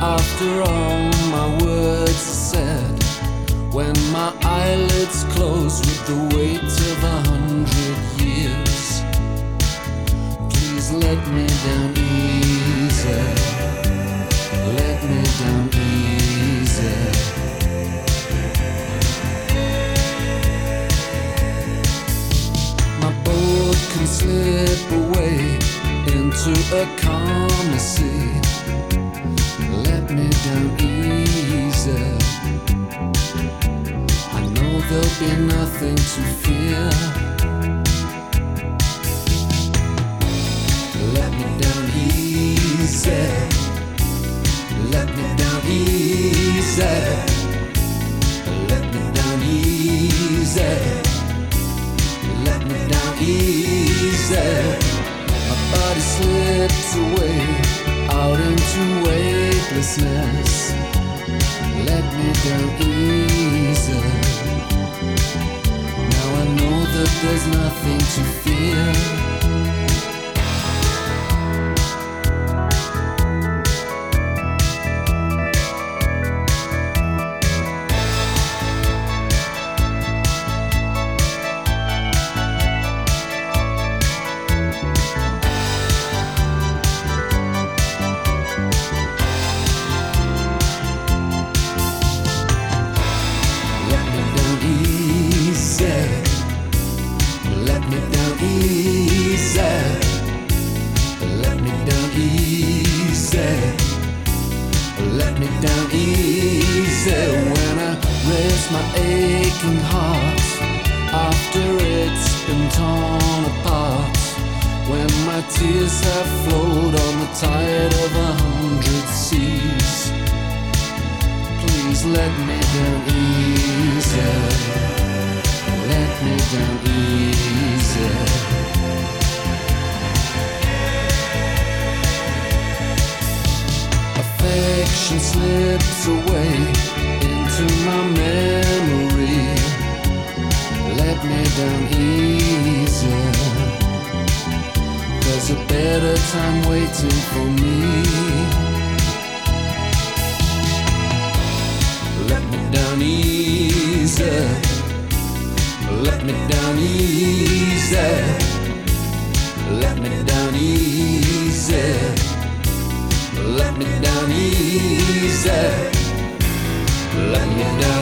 After all my words are said, when my eyelids close with the weight of a hundred years, please let me down easy. Let me down easy. can slip away into a calmer sea. Down easy. I know there'll be nothing to fear. Let me down easy. Let me down easy. Let me down easy. Let me down easy. My body slips away out into weightlessness. Let me down easy. Now I know that there's nothing to fear. Easy when I raise my aching heart after it's been torn apart. When my tears have flowed on the tide of a hundred seas. Please let me down easy. Let me down easy. Affection slips away Let me down easy. There's a better time waiting for me. Let me down easy. Let me down easy. Let me down easy. Let me down easy. Let me down.